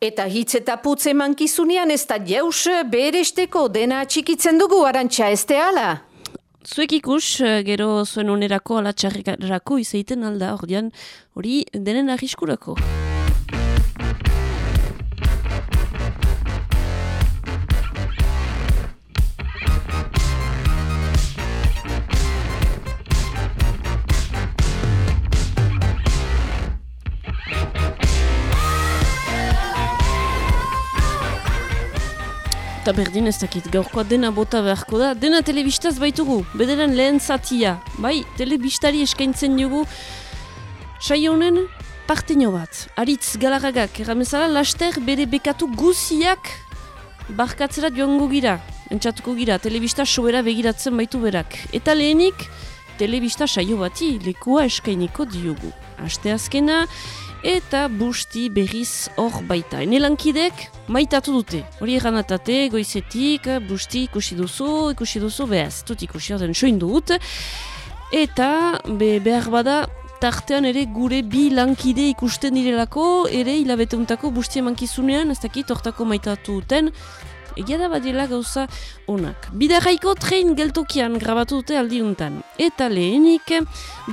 Eta hitz eta putz emankizunean ez da jaus beresteko dena txikitzen dugu arantxa ez ala? Zuek ikus, gero zuen onerako alatxarrako izaiten alda, hori denen arriskurako. Eta berdin ez dakit, gaurkoa dena bota beharko da, dena telebistaz baitugu, bederen lehen zatia, bai, telebistari eskaintzen dugu, sai honen, parteño bat, aritz galaragak, erramezala, laster bere bekatu guziak barkatzera joango gira, entzatuko gira, telebista sobera begiratzen baitu berak. Eta lehenik, telebista saio bati lekua eskainiko diogu. Aste azkena, eta busti berriz hor baita. Ene lankidek maitatu dute. Hori erranatate, goizetik, busti ikusi duzu, ikusi duzu, behaz, tut ikusi orden soin dut. Eta be, behar bada, tartean ere gure bi lankide ikusten direlako, ere hilabeteuntako busti emankizunean, ez dakit, hortako maitatu duten, egia da badila gauza onak. Bidarraiko trein geltokian grabatu dute aldiuntan. Eta lehenik,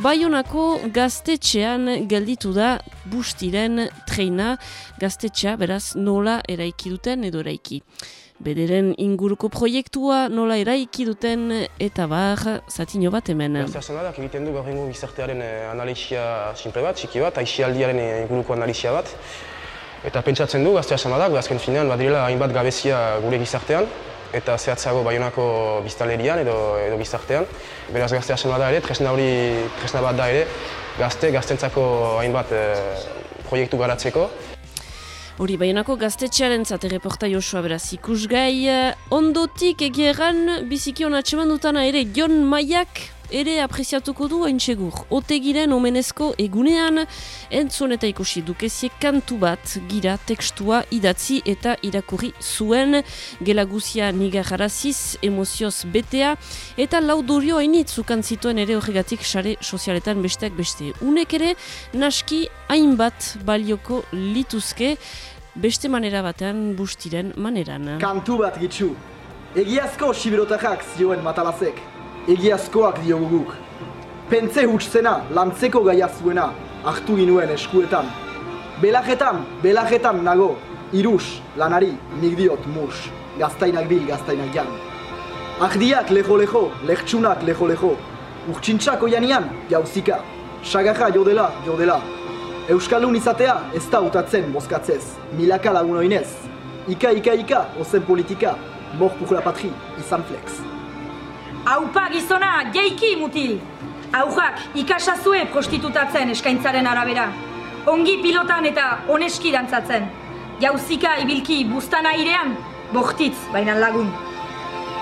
Bayonako gaztetxean gelditu da bustiren treina gaztetxea, beraz nola eraiki duten edo eraiki. Bederen inguruko proiektua nola eraiki duten eta bar zatino bat hemen. Da, egiten du gaur gizartearen eh, analisia simple bat, txiki bat, aixialdiaren eh, inguruko analisia bat. Eta pentsatzen du, gaztea samadak, azken finean, badirela hainbat gabezia gure gizartean, eta zehatzago baionako biztalerian edo, edo gizartean. Beraz gaztea da ere, tresna hori tresna bat da ere, gazte, gaztentzako hainbat e, proiektu garatzeko. Hori, baionako gaztetxearen zate reporta Joshua beraz ikusgai. Ondotik egieran biziki hon atseman dutana ere Jon Maiak ere apreziatuko du hain segur. Otegiren omenezko egunean, entzun eta ikusi dukeziek kantu bat gira tekstua idatzi eta irakurri zuen gelaguzia nigarraraziz emozioz betea eta laudurio hainitz zituen ere horregatik sare sozialetan besteak beste. Unek ere, naski hainbat balioko lituzke beste manera batean bustiren maneran. Kantu bat gitzu, egiazko sibirotakak zioen matalazek egiazkoak diogu guk. Pentze hutszena, lantzeko gaia zuena, hartu ginuen eskuetan. Belajetan, belajetan nago, irus, lanari, nik diot mus, gaztainak bil, gaztainak jan. Ahdiak leho-leho, lehtsunak leho-leho, urtsintxak oianian, jauzika, sagarra jodela, jodela. Euskalun izatea ez da utatzen bozkatzez, milaka lagun oinez. Ika, ika, ika, ozen politika, mor la patri, izan flex. Aupa gizona, jeiki mutil! Aujak, ikasazue prostitutatzen eskaintzaren arabera. Ongi pilotan eta oneski dantzatzen. Jauzika ibilki buztan airean, bortitz bainan lagun.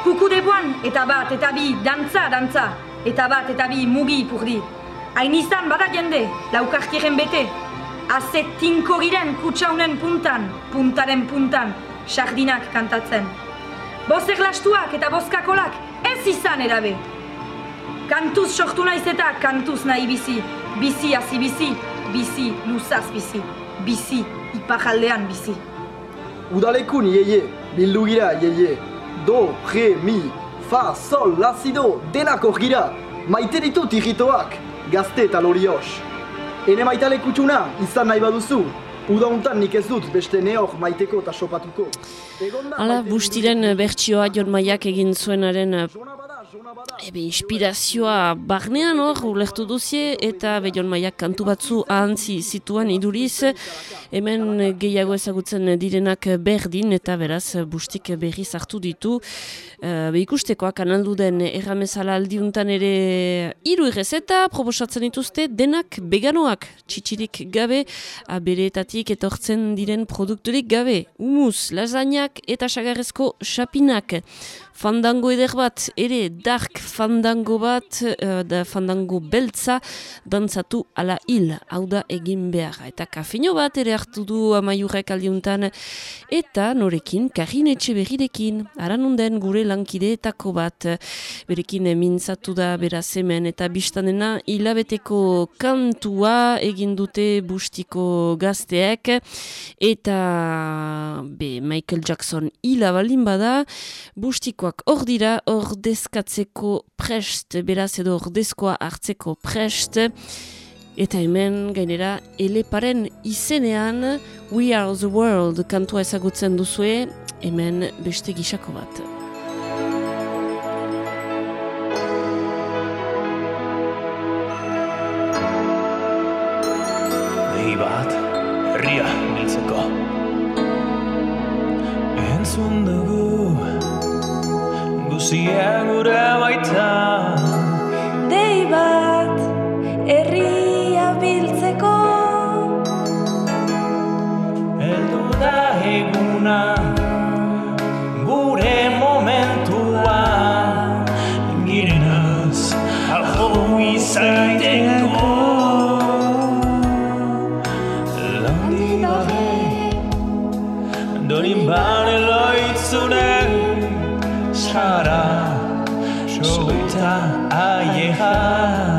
Kuku debuan eta bat eta bi dantza, dantza. Eta bat eta bi mugi ipurdi. Hain izan bada jende, laukartiren bete. Azet tinko giren kutsaunen puntan, puntaren puntan, sardinak kantatzen. Bozer lastuak eta bozkakolak ez izan erabe. Kantuz sortu naiz eta kantuz nahi bizi. Bizi hasi bizi, bizi luzaz bizi. Bizi ipajaldean bizi. Udalekun ieie, bildu gira ieie. Do, re, mi, fa, sol, la, si, do, denak hor gira. Maite ditut irritoak, gazte eta lorios. Ene maitale kutsuna, izan nahi baduzu, Uda nik ez dut beste neok maiteko eta sopatuko. Hala, bustiren bertsioa Jon Maiak egin zuenaren ebe inspirazioa barnean hor, ulertu duzie, eta be Jon Maiak kantu batzu ahantzi zituan iduriz, hemen gehiago ezagutzen direnak berdin, eta beraz bustik berriz hartu ditu. Uh, be ikustekoa kanaldu den erramezala aldiuntan ere iru irrezeta, proposatzen dituzte denak veganoak, txitsirik gabe, abereetatik etortzen diren produkturik gabe. Humus, lasagnak eta sagarrezko xapinak. Fandango eder bat ere dark fandango bat, uh, da fandango beltza, dantzatu ala hil, hau da egin behar. Eta kafeino bat ere hartu du amaiurrek aldiuntan, eta norekin, karin etxe berrirekin, aranunden gure lankideetako bat, berekin mintzatu da beraz hemen, eta biztanena hilabeteko kantua egin dute bustiko gazteek, eta be, Michael Jackson hilabalin bada, bustikoak hor dira, ordezkatzeko prest, beraz edo ordezkoa hartzeko prest, eta hemen gainera eleparen izenean We Are The World kantua ezagutzen duzue, hemen beste gisako bat. Dei bat, herria biltzeko. Entzun dugu, guzia gure baita. Dei bat, herria biltzeko Heldu da eguna, gure momentua. Girenaz, aho izaiteko. आए हाँ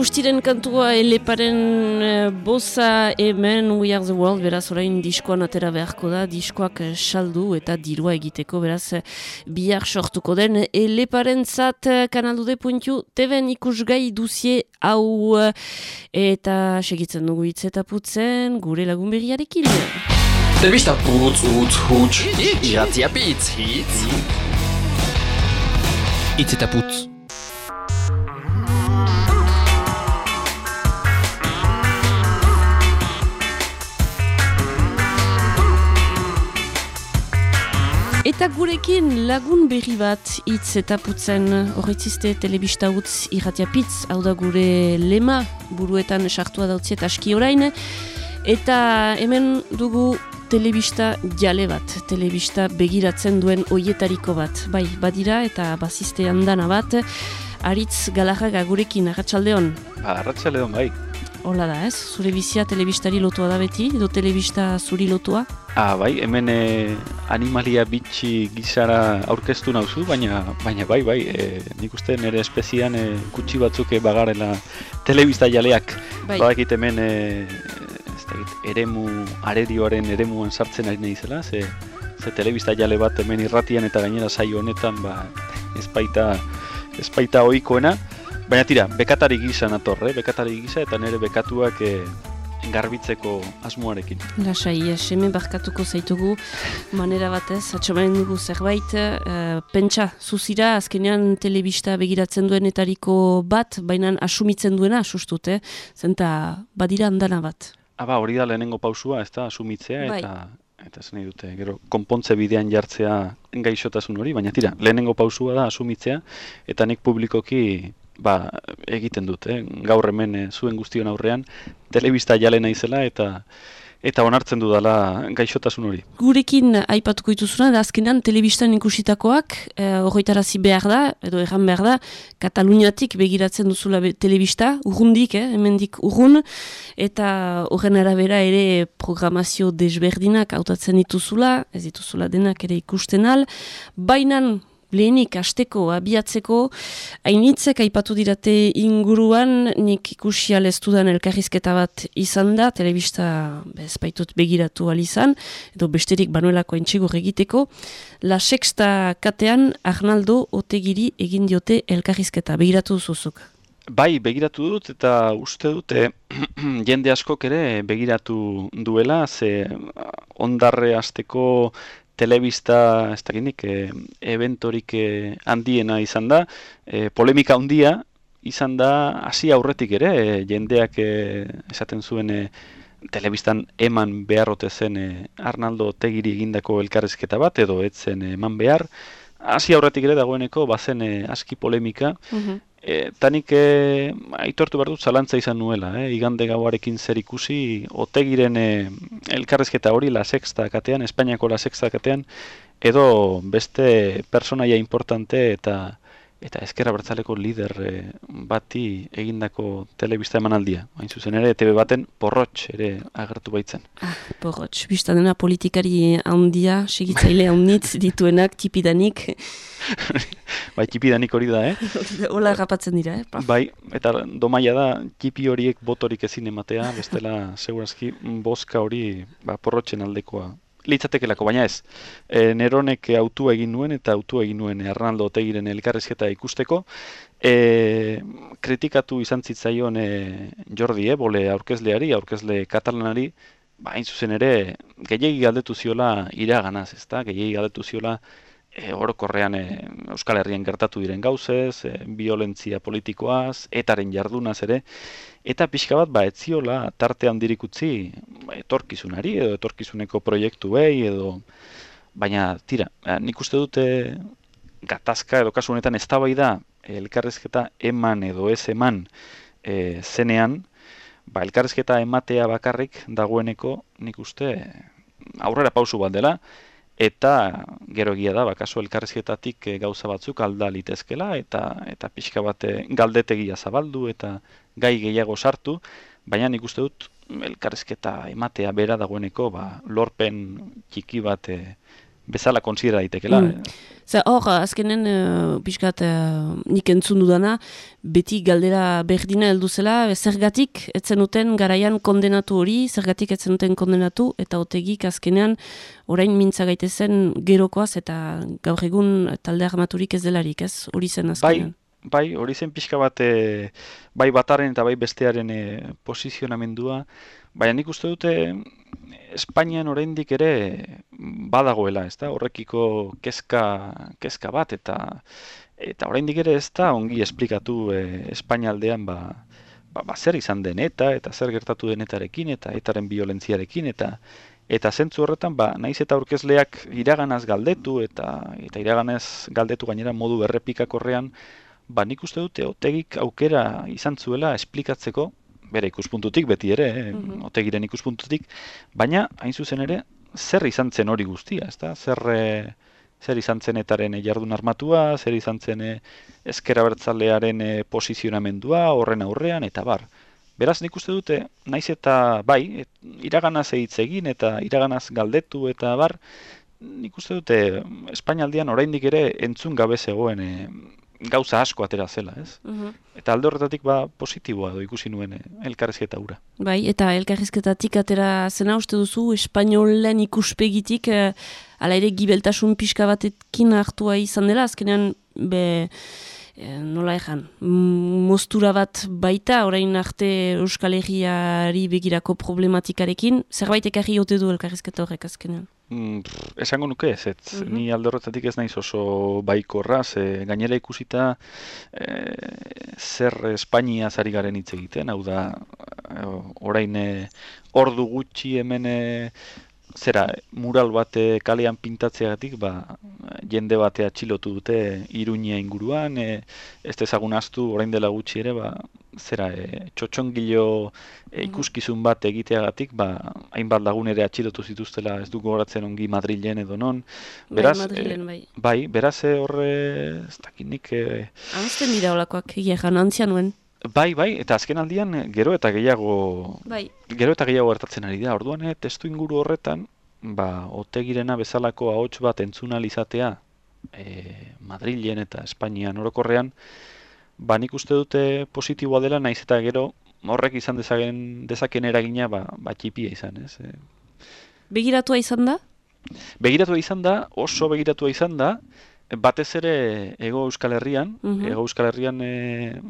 bustiren kantua eleparen uh, boza hemen We Are The World, beraz orain diskoan atera beharko da, diskoak eh, saldu eta dirua egiteko, beraz eh, bihar sortuko den eleparen zat kanaldude puntu teben ikusgai duzie hau eh, eta segitzen dugu hitz eta putzen gure lagun berriarekin. Telebista putz, utz, huts, iratzia pitz, hitz. Hitz eta putz. Eta gurekin lagun berri bat hitz eta putzen horretzizte telebista utz irratiapitz, hau da gure lema buruetan sartua dautzi eta aski orain. Eta hemen dugu telebista jale bat, telebista begiratzen duen oietariko bat. Bai, badira eta baziste handana bat, aritz galarraga gurekin, agatxaldeon. Ba, arratsaldeon bai. Hola da ez, zure bizia telebistari lotua da beti, edo telebista zuri lotua? Ah, bai, hemen eh, animalia bitxi gizara aurkeztu nauzu, baina baina bai, bai, eh, nik uste nire espezian eh, gutxi batzuk bagarela telebista jaleak. Bai. Badakit hemen eh, ez dakit, eremu, arerioaren eremuan sartzen ari naizela, ze, ze telebista jale bat hemen irratian eta gainera saio honetan ba, espaita, espaita ohikoena. Baina tira, bekatari gisa nator, eh? bekatari gisa eta nire bekatuak eh, garbitzeko asmoarekin. Lasai, seme barkatuko zaitugu manera batez, atxamanen dugu zerbait, eh, pentsa, zuzira, azkenean telebista begiratzen duenetariko bat, baina asumitzen duena, sustut, eh? zenta badira handana bat. Aba, hori da lehenengo pausua, ez da, asumitzea, Bai. eta eta nahi dute, gero, konpontze bidean jartzea gaixotasun hori, baina tira, lehenengo pausua da asumitzea, eta nik publikoki ba, egiten dut, eh? gaur hemen eh, zuen guztion aurrean, telebista jale naizela, eta eta onartzen dudala gaixotasun hori. Gurekin aipatuko dituzuna, da azkenean telebistan ikusitakoak, eh, horretarazi behar da, edo erran behar da, Kataluniatik begiratzen duzula be, telebista, urrundik, eh, hemendik urrun, eta horren arabera ere programazio desberdinak hautatzen dituzula, ez dituzula denak ere ikusten al, bainan lehenik asteko abiatzeko, hainitzek aipatu dirate inguruan, nik ikusi dudan elkarrizketa bat izan da, telebista bezpaitut begiratu izan, edo besterik banuelako entxigur egiteko, La Sexta katean Arnaldo Otegiri egin diote elkarrizketa, begiratu zuzuk. Bai, begiratu dut eta uste dute jende askok ere begiratu duela, ze ondarre asteko telebista, ez dakinik, e, eventorik e, handiena izan da, e, polemika handia izan da hasi aurretik ere, e, jendeak e, esaten zuen e, telebistan eman beharrote zen e, Arnaldo Tegiri egindako elkarrezketa bat, edo etzen eman behar, hasi aurretik ere dagoeneko bazen e, aski polemika, E, tanik e, aitortu behar dut zalantza izan nuela, e, igande gauarekin zer ikusi, otegiren e, elkarrezketa hori la sexta katean, Espainiako la sexta katean, edo beste personaia importante eta eta ezkerra bertzaleko lider e, bati egindako telebista emanaldia. Hain zuzen ere, TV baten porrotx ere agertu baitzen. Ah, porrotx, biztan dena politikari handia, segitzaile handitz dituenak, tipidanik. bai, tipidanik hori da, eh? Ola rapatzen dira, eh? Bai, eta domaia da, tipi horiek botorik ezin ematea, bestela, segurazki, boska hori ba, porrotxen aldekoa litzatekelako, baina ez. E, neronek autu egin nuen eta autu egin nuen Arnaldo Otegiren elkarrezketa ikusteko. E, kritikatu izan zitzaion e, Jordi Ebole aurkezleari, aurkezle katalanari, ba, hain zuzen ere, gehiagi galdetu ziola iraganaz, ezta? Gehiagi galdetu ziola e, orokorrean e, Euskal Herrian gertatu diren gauzez, e, violentzia politikoaz, etaren jardunaz ere, eta pixka bat ba etziola tarte handirik utzi etorkizunari edo etorkizuneko proiektuei edo baina tira eh, nik uste dute gatazka edo kasu honetan eztabaida elkarrezketa eman edo ez eman e, zenean ba elkarrezketa ematea bakarrik dagoeneko nik uste aurrera pausu bat dela. Eta gero egia da, bakaso elkarrezketatik gauza batzuk alda litezkela, eta eta pixka bate galdetegia zabaldu, eta gai gehiago sartu, baina nik uste dut elkarrezketa ematea bera dagoeneko, ba, lorpen txiki bat e, bezala konsidera daitekela. Mm. Zer, hor, azkenen, uh, pixkat, uh, nik entzun dudana, beti galdera berdina heldu zela, zergatik etzen duten garaian kondenatu hori, zergatik etzen duten kondenatu, eta otegik azkenean, orain mintza gaitezen gerokoaz, eta gaur egun talde armaturik ez delarik, ez? Hori zen azkenean. Bai, bai, hori zen pixka bat, e, bai bataren eta bai bestearen e, posizionamendua, baina nik uste dute, Espainian oraindik ere badagoela, ez da, horrekiko kezka, kezka bat, eta eta oraindik ere ez da ongi esplikatu e, Espainialdean ba, ba, ba, zer izan den eta, eta zer gertatu denetarekin, eta etaren violentziarekin, eta eta zentzu horretan, ba, naiz eta aurkezleak iraganaz galdetu, eta eta iraganez galdetu gainera modu errepikakorrean, ba, nik uste dute otegik aukera izan zuela esplikatzeko, bere ikuspuntutik beti ere, eh, mm otegiren ikuspuntutik, baina hain zuzen ere zer izan zen hori guztia, ezta? Zer e, zer izan zen etaren jardun armatua, zer izan zen ezkera bertzalearen posizionamendua horren aurrean eta bar. Beraz nik uste dute naiz eta bai, iraganaz hitz egin eta iraganaz galdetu eta bar, nik uste dute Espainialdian oraindik ere entzun gabe zegoen e, gauza asko atera zela, ez? Mhm. Eta alde horretatik ba positiboa do ikusi nuen eh, elkarrizketa ura. Bai, eta elkarrizketatik atera zena uste duzu espainolen ikuspegitik eh, ala ere gibeltasun pixka batekin hartua izan dela, azkenean be eh, nola ejan, mostura bat baita, orain arte Euskal Herriari begirako problematikarekin, zerbait ekarri ote du elkarrizketa horrek azkenean? Mm, esango nuke ez, ez. Mm -hmm. ni aldorretatik ez naiz oso baikorra, ze gainera ikusita e, zer Espainia zari garen hitz egiten, hau da, e, orain e, ordu gutxi hemen e, zera, mural bat kalean pintatzeagatik, ba, jende batea txilotu dute iruña inguruan, e, ez dezagun astu orain dela gutxi ere, ba, zera, e, txotxongilo e, ikuskizun bat egiteagatik, ba, hainbat lagun ere atxilotu zituztela ez dugu horatzen ongi Madrilen edo non. Bai, beraz, Madrilen, bai. E, bai, beraz horre, ez dakinik... E, Amazten dira olakoak, janantzia nuen. Bai, bai, eta azken aldian gero eta gehiago bai. gero eta gehiago gertatzen ari da. Orduan, eh, testu inguru horretan, ba, otegirena bezalako ahots bat entzuna izatea e, Madrilen eta Espainian orokorrean, ba nik uste dute positiboa dela, naiz eta gero horrek izan dezaken, dezaken eragina ba, ba txipia izan, ez? E, Begiratua izan da? begiratua izan da, oso begiratua izan da, batez ere Ego Euskal Herrian, Mhm. Ego Euskal Herrian e,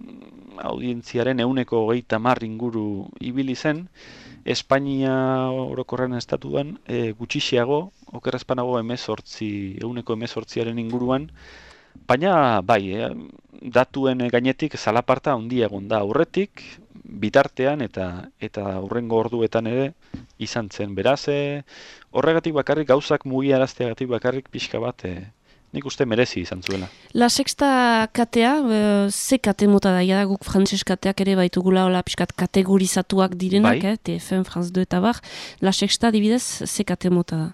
audientziaren euneko hogeita mar inguru ibili zen, Espainia orokorren estatuan e, gutxixiago, okerrezpanago emezortzi, euneko emezortziaren inguruan, baina bai, e, datuen gainetik zalaparta handia egon da aurretik, bitartean eta eta hurrengo orduetan ere izan zen. Beraz, e, horregatik bakarrik gauzak mugiarazteagatik bakarrik pixka bat e, nik uste merezi izan zuela. La Sexta katea, e, ze kate mota da, ja, guk frantses kateak ere baitugula hola pixkat kategorizatuak direnak, Bai. eh, TFM, France 2 eta bar. La Sexta, dibidez, ze kate mota da?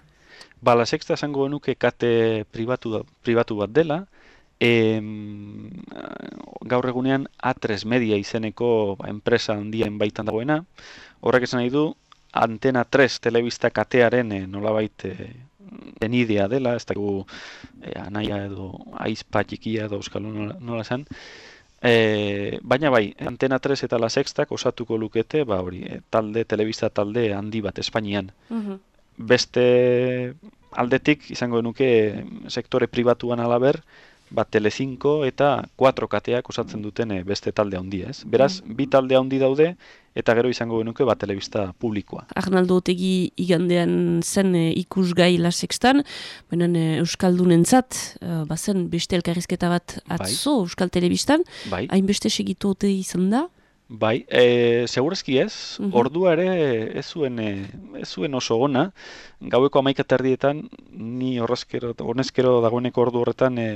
Ba, la sexta esango genuke kate pribatu, da- pribatu bat dela, em, gaur egunean A3 Media izeneko ba, enpresa handien baitan dagoena. Horrek esan nahi du, Antena 3 telebista katearen e, nolabait denidea dela, ez dakigu e, anaia edo aizpa txikia edo euskal nola, nola esan. E, baina bai, Antena 3 eta La Sextak osatuko lukete, ba hori, e, talde, telebista talde handi bat Espainian Mhm. beste aldetik izango genuke sektore pribatuan alaber, bat Telecinco eta 4 kateak osatzen duten eh, beste talde handia, ez? Beraz, bi talde handi daude eta gero izango genuke bat telebista publikoa. Arnaldo Otegi igandean zen e, ikusgai La Sextan, baina e, Euskaldunentzat, e, bazen beste elkarrizketa bat atzo Euskal Telebistan, Bai. hainbeste segitu ote izan da, Bai, e, segurazki ez, Mhm. ordua ere ez zuen, e, ez zuen oso ona, gaueko amaika terdietan, ni horrezkero, honezkero dagoeneko ordu horretan e,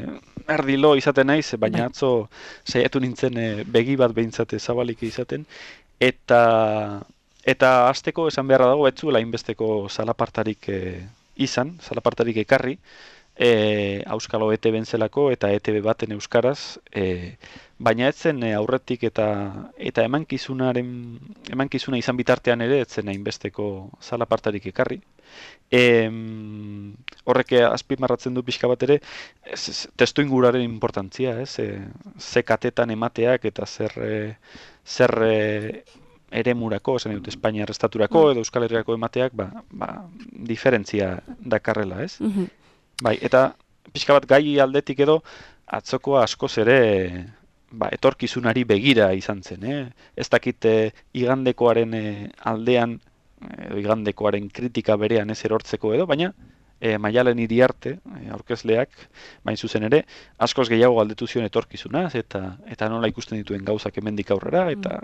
erdilo izaten naiz, baina Bai. atzo saiatu nintzen e, begi bat behintzate zabalik izaten, eta eta hasteko esan beharra dago, ez zuela inbesteko zalapartarik e, izan, zalapartarik ekarri, e, Auskalo ETB zelako eta ETB baten euskaraz, e, baina ez zen e, aurretik eta eta emankizunaren emankizuna izan bitartean ere ez zen hainbesteko zalapartarik ekarri. Em, horrek azpimarratzen du pixka bat ere ez, ez, testu inguraren importantzia, ez? E, ze katetan emateak eta zer e, zer e, eremurako, esan dut Espainiar estaturako edo Euskal Herriako emateak, ba, ba, diferentzia dakarrela, ez? Mhm. Bai, eta pixka bat gai aldetik edo atzokoa askoz ere ba, etorkizunari begira izan zen, eh? Ez dakit eh, igandekoaren eh, aldean edo igandekoaren kritika berean ez erortzeko edo, baina e, maialen iriarte, e, aurkezleak, bain zuzen ere, askoz gehiago galdetu zion etorkizunaz, eta eta nola ikusten dituen gauzak hemendik aurrera, eta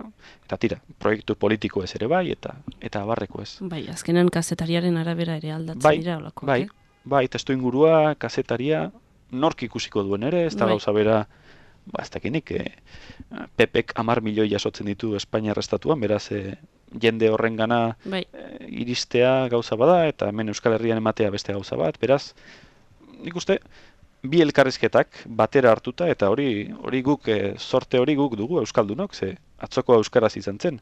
eta tira, proiektu politiko ez ere bai, eta eta abarreko ez. Bai, azkenan kazetariaren arabera ere aldatzen Bai, dira olakoak, bai, eh? Bai, testu ingurua, kazetaria, nork ikusiko duen ere, ez da Bai. gauza bera, ba, ez dakinik, e, Pepek amar milioi jasotzen ditu Espainiar estatuan, beraz, e, jende horrengana Bai. e, iristea gauza bada, eta hemen Euskal Herrian ematea beste gauza bat, beraz, nik uste, bi elkarrizketak batera hartuta, eta hori hori guk, e, sorte hori guk dugu Euskaldunok, ze atzoko euskaraz izan zen,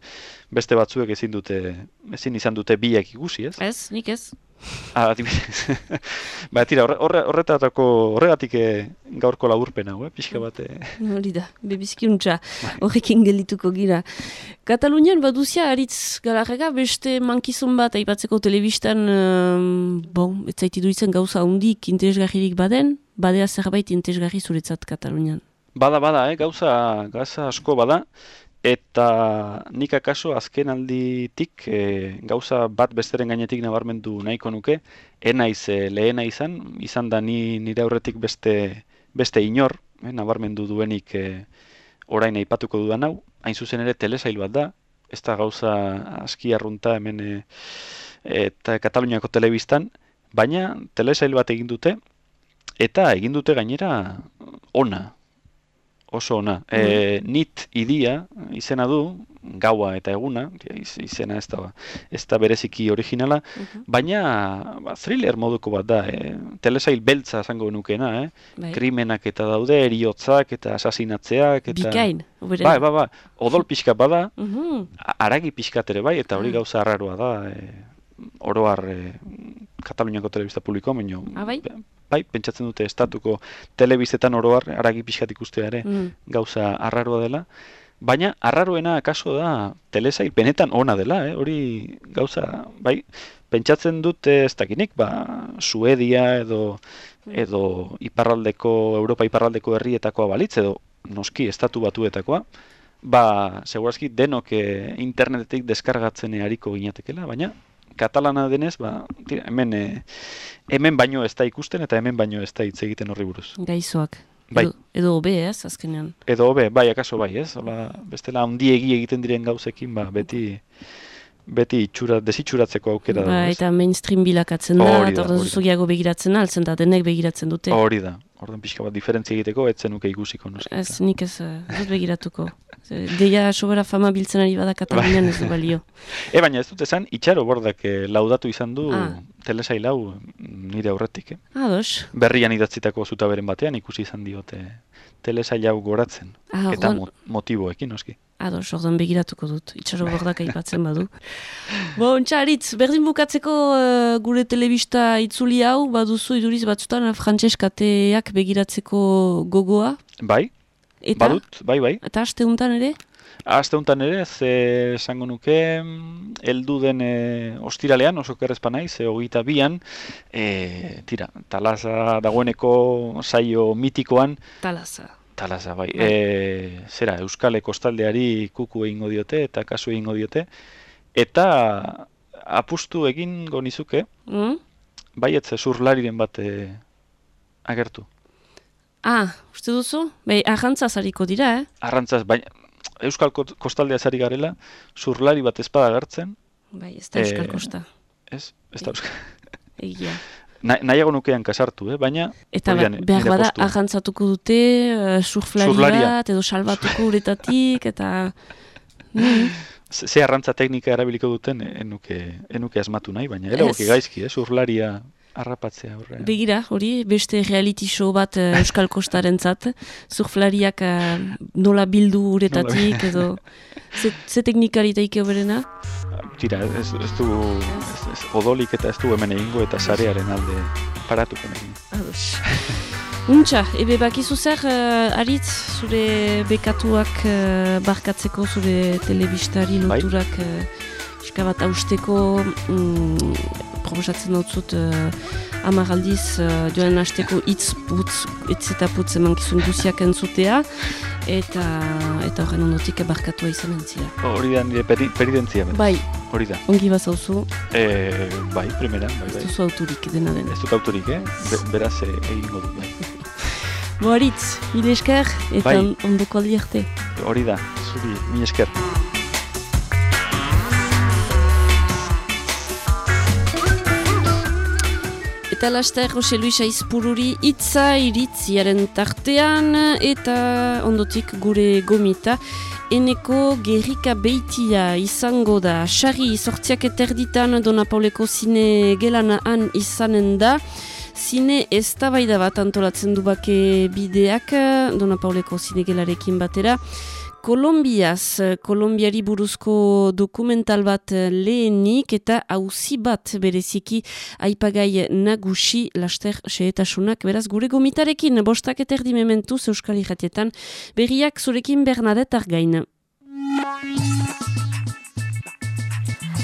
beste batzuek ezin dute, ezin izan dute biak ikusi, ez? Ez, nik ez. Ah, adibidez. ba, tira, horre, horre, horretatako, horregatik eh, gaurko laburpen hau, eh, pixka bat. Eh. Hori da, bebizkiuntza, horrekin gelituko gira. Katalunian baduzia aritz galarrega beste mankizun bat aipatzeko telebistan, um, bon, ez zaiti duitzen gauza hundik interesgarririk baden, badea zerbait interesgarri zuretzat Katalunian. Bada, bada, eh, gauza, gauza asko bada, eta nik akaso azken alditik eh, gauza bat besteren gainetik nabarmendu nahiko nuke, enaiz eh, lehena izan, izan da ni nire aurretik beste, beste inor, eh, nabarmendu duenik eh, orain aipatuko dudan hau, hain zuzen ere telesail bat da, ez da gauza aski arrunta hemen eh, eta Kataluniako telebistan, baina telesail bat egin dute, eta egin dute gainera ona, oso ona. E, nit idia izena du, gaua eta eguna, iz- izena ez da, ez da bereziki originala, baina ba, thriller moduko bat da, e, telesail beltza esango nukeena, eh? Bai. krimenak eta daude, eriotzak eta asasinatzeak. Eta... Bikain, hoberena. Bai, bai, bai, odol pixka bada, Mhm. a- aragi pixkat ere bai, eta hori Ah. gauza arraroa da, e, oroar e, Kataluniako telebista publikoa, baina Ah, bai? bai, pentsatzen dute estatuko telebistetan oroar, aragi pixkat ikustea ere, Mm. gauza arraroa dela. Baina, arraroena akaso da, telesail benetan ona dela, eh? hori gauza, bai, pentsatzen dute ez dakinik, ba, Suedia edo, edo iparraldeko, Europa iparraldeko herrietakoa balitz, edo noski estatu batuetakoa, ba, segurazki denok eh, internetetik deskargatzen ariko ginatekela, baina katalana denez, ba, tira, hemen, eh, hemen baino ez da ikusten eta hemen baino ez da hitz egiten horri buruz. Gaizoak. Bai. Edo, edo hobe, ez, azkenean. Edo hobe, bai, akaso bai, ez? Hola, bestela handiegi egiten diren gauzekin, ba, beti beti itxura, desitxuratzeko aukera Ba, dago, ez? eta mainstream bilakatzen da, Hori da, eta orduan da. zuzugiago begiratzen da, altzen da, denek begiratzen dute. Hori da. Orduan pixka bat diferentzia egiteko, ez zenuke ikusiko noski. Ez, nik ez, eh, ez begiratuko. Deia sobera fama biltzen ari bada Katalunian ez du balio. E, baina ez dut esan, itxaro bordak eh, laudatu izan du Ah. telesail hau mm, nire aurretik. Eh? Ados. Berrian idatzitako zutaberen batean ikusi izan diote telesail hau goratzen. Ah, eta orduan- mo motiboekin, noski. Ados, orduan begiratuko dut. Itxaro bordak aipatzen badu. Bo, ontsaritz, berdin bukatzeko eh, gure telebista itzuli hau, baduzu iduriz batzutan eh, frantses kateak begiratzeko gogoa. Bai, Eta, badut, bai, bai. eta aste ere? Aste honetan ere, ze esango nuke, heldu den e, ostiralean, oso kerrezpa naiz, ze hogeita bian, e, tira, talaza dagoeneko saio mitikoan, Talaza. talaza, bai, e, zera, Euskale kostaldeari kuku egingo diote, eta kasu egingo diote, eta apustu egingo nizuke, Mm? baietze zurlariren bat e, agertu. Ah, uste duzu? Bai, ahantzaz hariko dira, eh? Arrantzaz, baina, Euskal ko- kostaldea zari garela, zurlari bat espada agertzen, Bai, ez da Euskal Eh, Kosta. ez, ez da Euskal... Egia. Na, nahiago nukean kasartu, eh? baina... Eta da ba, behar bada ahantzatuko dute, uh, surflari Surflaria. bat, edo salbatuko uretatik, eta... Mm. Ze, arrantza teknika erabiliko duten, eh, enuke, enuke asmatu nahi, baina eragoki Ez. gaizki, eh? surlaria harrapatzea horre. Begira, hori, beste reality show bat uh, Euskal Kostaren zat, surflariak uh, nola bildu uretatik, edo... Ze, ze teknikariteik oberena? Tira, ez, ez du ez, ez, odolik eta ez du hemen egingo eta sarearen alde paratuko. Ados. Untxa, ebe bakizu zer, uh, aritz, zure bekatuak uh, barkatzeko, zure telebistari Bai. loturak uh, iska bat hausteko, mm, proposatzen dut zut, uh, amar aldiz uh, joan hasteko hitz putz, hitz eta putz emankizun guziak entzutea, eta eta horren ondotik barkatua izan entzia. Hori da nire peri, peridentzia, bet. Bai, hori da. ongi bazauzu, E, bai, primeran, bai, ez bai. duzu autorik dena den. Ez dut autorik, eh? Be, beraz eh, egingo dut, bai. Bo aritz, mile esker, eta Bai. on- ondoko aldi arte. Hori da, zuri, mi esker. Eta laster Jose Luis Aizpururi itza iritziaren tartean eta ondotik gure gomita. Eneko gerrika beitia izango da. Sarri sortziak eterditan Dona Pauleko zine gelana han izanen da. Zine ez bat antolatzen du bideak Dona Pauleko zinegelarekin batera. Kolombiaz, Kolombiari buruzko dokumental bat lehenik eta auzi bat bereziki aipagai nagusi laster xehetasunak. Beraz, gure gomitarekin, bostak eterdi mementuz Euskal Iratietan, berriak zurekin Bernadette Argain.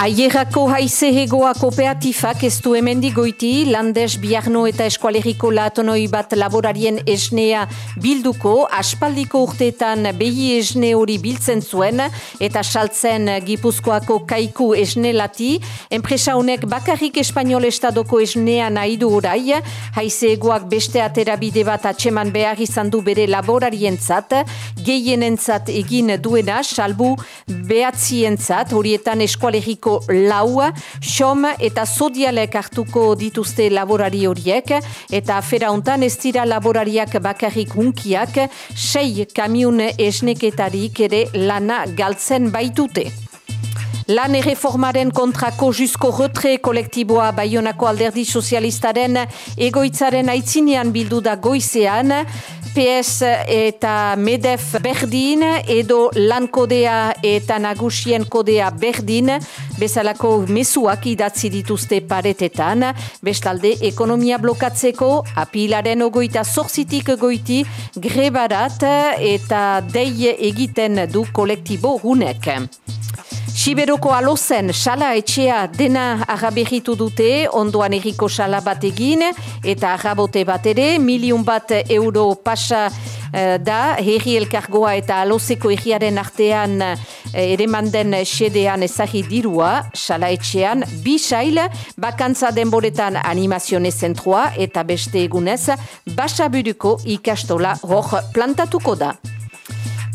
Aierako haize hegoa kooperatifak ez du hemendi goiti, Landes, Biarno eta Eskualeriko latonoi bat laborarien esnea bilduko, aspaldiko urteetan behi esne hori biltzen zuen, eta saltzen Gipuzkoako kaiku esnelati, enpresa honek bakarrik espanol estadoko esnea nahi du orai, haize hegoak beste aterabide bat atseman behar izan du bere laborarientzat, gehienentzat egin duena, salbu behatzientzat, horietan eskualeriko laua, xom eta zodialek hartuko dituzte laborari horiek, eta afera hontan ez dira laborariak bakarrik hunkiak, sei kamiun esneketarik ere lana galtzen baitute. Lan erreformaren kontrako juzko retre kolektiboa Baionako alderdi sozialistaren egoitzaren aitzinean bildu da goizean, PS eta MEDEF berdin edo lankodea eta nagusien kodea berdin bezalako mezuak idatzi dituzte paretetan, bestalde ekonomia blokatzeko apilaren ogoita zorzitik goiti grebarat eta dei egiten du kolektibo hunek. Siberoko alozen sala etxea dena agaberritu dute, ondoan erriko sala bat egin, eta agabote bat ere, milion bat euro pasa eh, da, herri elkargoa eta alozeko herriaren artean uh, ere manden sedean ezagi dirua, sala etxean, bi sail, bakantza denboretan animazione zentrua eta beste egunez, basaburuko ikastola hor plantatuko da.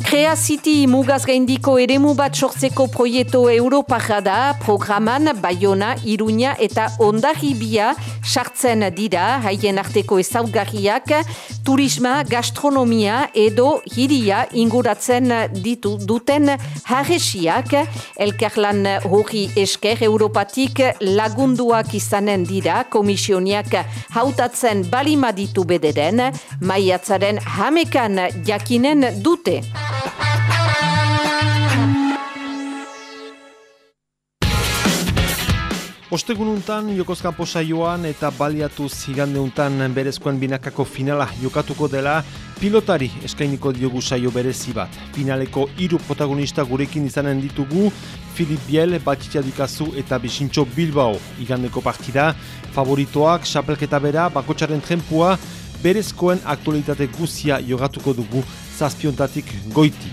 Crea City mugaz gaindiko eremu bat sortzeko proiektu Europaja da, programan Bayona, Iruña eta Ondarribia sartzen dira, haien arteko ezaugarriak, turisma, gastronomia edo hiria inguratzen ditu duten harresiak, elkarlan hori esker Europatik lagunduak izanen dira, komisioniak hautatzen balima ditu bederen, maiatzaren hamekan jakinen dute. Ostegununtan Jokozkampo saioan eta baliatu zigandeuntan berezkoen binakako finala jokatuko dela pilotari eskainiko diogu saio berezi bat. Finaleko hiru protagonista gurekin izanen ditugu Filip Biel, Batxitia Dikazu eta Bisintxo Bilbao. Igandeko partida, favoritoak, xapelketa bera, bakotxaren trempua, berezkoen aktualitate guzia jogatuko dugu zazpiontatik goiti.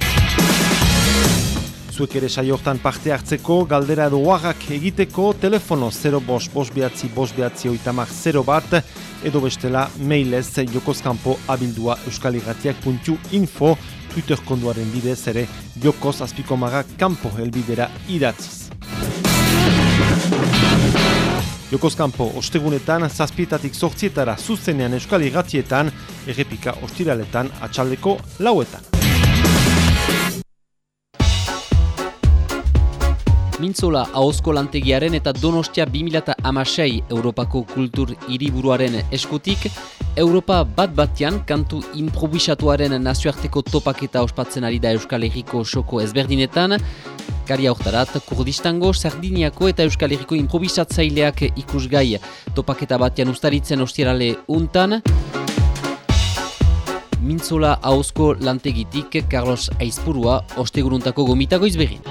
Zuek ere saiortan parte hartzeko, galdera edo wagak egiteko, telefono 0 bos, bos behatzi, bos behatzi oitamak 0 bat, edo bestela mailez jokozkampo abildua euskaliratiak.info, Twitter konduaren bidez ere jokoz azpikomaga kampo helbidera idatziz. Jokozkampo ostegunetan, zazpietatik sortzietara zuzenean euskal irratietan, errepika ostiraletan atxaldeko lauetan. Mintzola ahozko lantegiaren eta Donostia 2006 Europako kultur hiriburuaren eskutik, Europa bat batian kantu improvisatuaren nazioarteko topaketa ospatzen ari da Euskal Herriko soko ezberdinetan, Karia hortarat, Kurdistango, Sardiniako eta Euskal Herriko improvisatzaileak ikusgai. Topaketa batian ustaritzen ostierale untan, Mintzola ahozko lantegitik Carlos Aizpurua osteguruntako gomitago izbegin.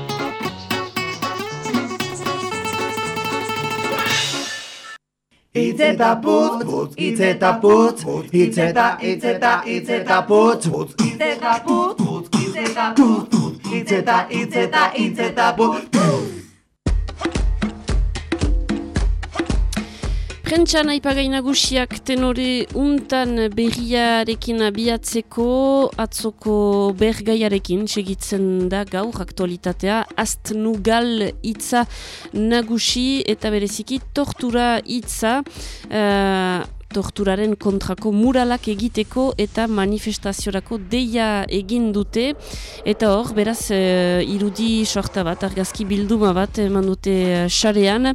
Itz eta putz, putz, itz eta putz, itz eta, itz eta, itz eta putz, putz, itz eta putz, putz, itz eta putz, itz eta, itz eta, itz eta putz, Prentxan aipagai nagusiak tenore untan berriarekin abiatzeko atzoko bergaiarekin segitzen da gaur aktualitatea. Ast nugal hitza nagusi eta bereziki tortura hitza uh, torturaren kontrako muralak egiteko eta manifestaziorako deia egin dute. Eta hor, beraz, uh, irudi sorta bat, argazki bilduma bat eman dute xarean,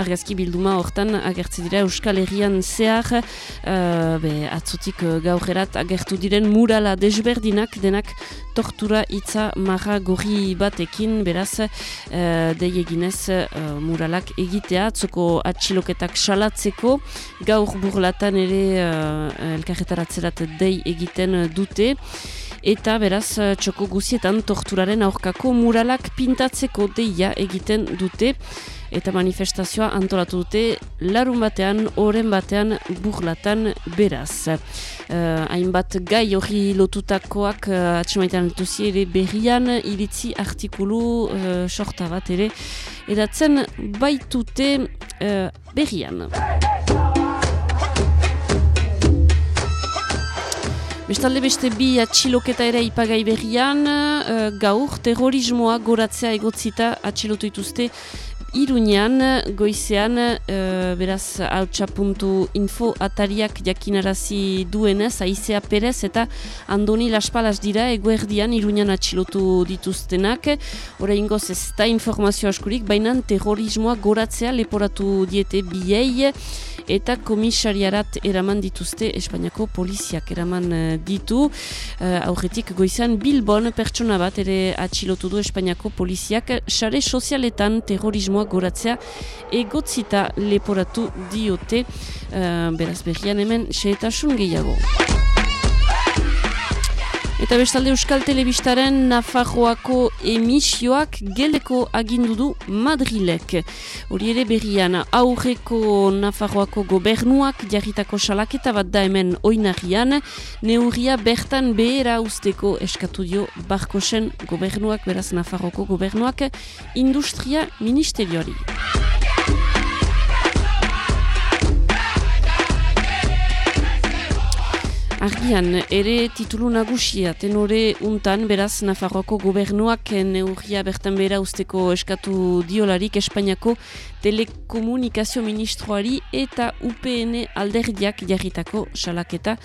argazki bilduma hortan agertze dira Euskal Herrian zehar. Uh, be, atzotik uh, gaurrerat agertu diren murala desberdinak denak tortura hitza marra gorri batekin, beraz, uh, dei eginez uh, muralak egitea, atzoko atxiloketak salatzeko, gaur burlatan ere uh, elkarretaratzerat dei egiten dute, eta beraz txoko guzietan torturaren aurkako muralak pintatzeko deia egiten dute, eta manifestazioa antolatu dute larun batean, oren batean, burlatan beraz. Uh, hainbat gai hori lotutakoak uh, atxemaitan duzi ere berrian iritzi artikulu uh, sorta bat ere edatzen baitute uh, berrian. Bestalde beste bi atxiloketa ere ipagai berrian, uh, gaur terrorismoa goratzea egotzita atxilotu ituzte Iruñan, goizean, uh, beraz, altsa.info atariak jakinarazi duenez, Aizea Perez eta Andoni Laspalas dira, eguerdian Iruñan atxilotu dituztenak. Hora ingoz ez da informazio askurik, baina terrorismoa goratzea leporatu diete biei eta komisariarat eraman dituzte Espainiako poliziak. Eraman eh, ditu uh, aurretik goizan Bilbon pertsona bat ere atxilotu du Espainiako poliziak. Sare sozialetan terrorismoa goratzea egotzita leporatu diote. Uh, beraz berrian hemen xeetasun gehiago. Eta bestalde Euskal Telebistaren Nafarroako emisioak geleko agindu du Madrilek. Hori ere berrian aurreko Nafarroako gobernuak jarritako salaketa bat da hemen oinarrian, neurria bertan behera usteko eskatu dio barkosen gobernuak, beraz Nafarroako gobernuak, industria ministerioari. Argian, ere titulu nagusia, tenore untan, beraz, Nafarroako gobernuak neurria bertan behera usteko eskatu diolarik Espainiako telekomunikazio ministroari eta UPN alderdiak jarritako salaketa